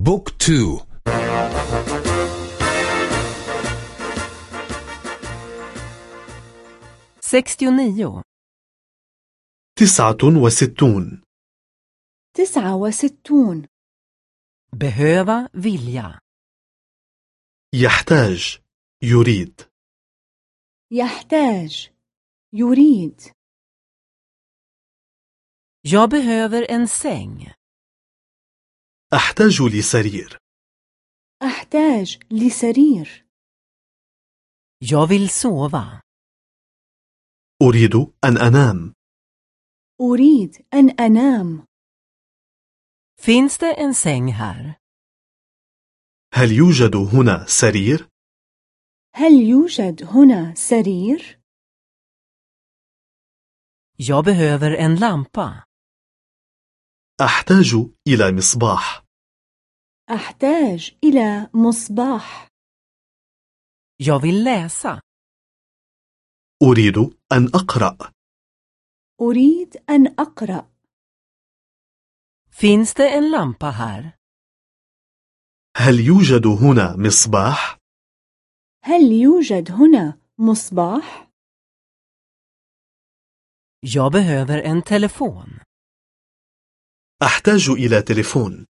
بوك تو sextionio, تسعة وستون تسعة وستون behöva, vilja. يحتاج يريد يحتاج يريد Jag behöver en säng. أحتاج لسرير أحتاج لسرير Jag vill sova. أريد أن أنام أريد أن أنام Finns det en säng här? هل يوجد هنا سرير؟ هل يوجد هنا سرير؟ Jag behöver en lampa. أحتاج إلى مصباح أحتاج إلى مصباح Jag vill läsa. أريد أن أقرأ أريد أن أقرأ Finns det en lampa här? هل يوجد هنا مصباح؟ هل يوجد هنا مصباح؟ Jag behöver en telefon. أحتاج إلى تليفون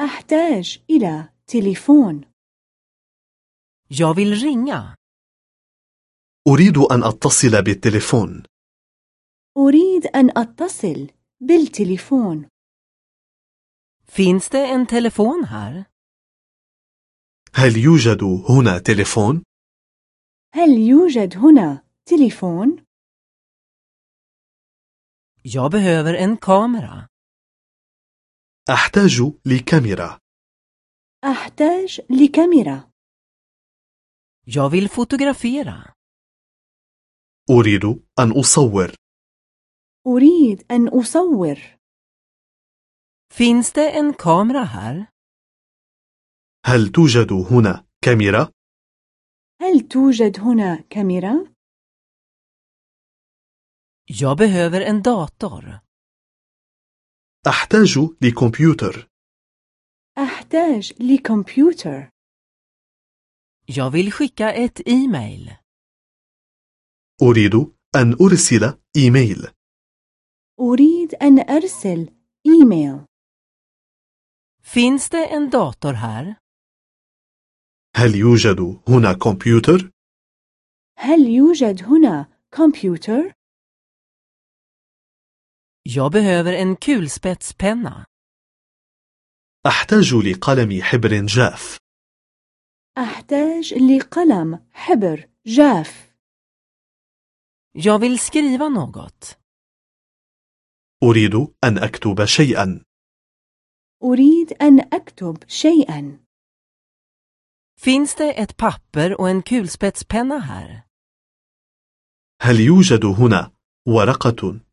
أحتاج إلى تليفون Jag vill ringa. أريد أن أتصل بالتليفون أريد أن أتصل بالتليفون Finns det en telefon här? هل يوجد هنا تليفون؟ هل يوجد هنا تليفون؟ Jag behöver en kamera. أحتاج لكاميرا أحتاج لكاميرا Jag vill fotografera. أريد أن أصور أريد أن أصور Finns det en kamera här? هل توجد هنا كاميرا؟ هل توجد هنا كاميرا؟ Jag behöver en dator. أحتاج لكمبيوتر أحتاج لكمبيوتر Jag vill skicka ett e-mail. أريد أن أرسل إيميل أريد أن أرسل إيميل Finns det en dator här? هل يوجد هنا كمبيوتر؟ هل يوجد هنا كمبيوتر؟ Jag behöver en kulspetspenna. أحتاج لقلم حبر جاف أحتاج لقلم حبر جاف Jag vill skriva något. أريد أن أكتب شيئا أريد أن أكتب شيئا Finns det ett papper och en kulspetspenna här? هل يوجد هنا ورقة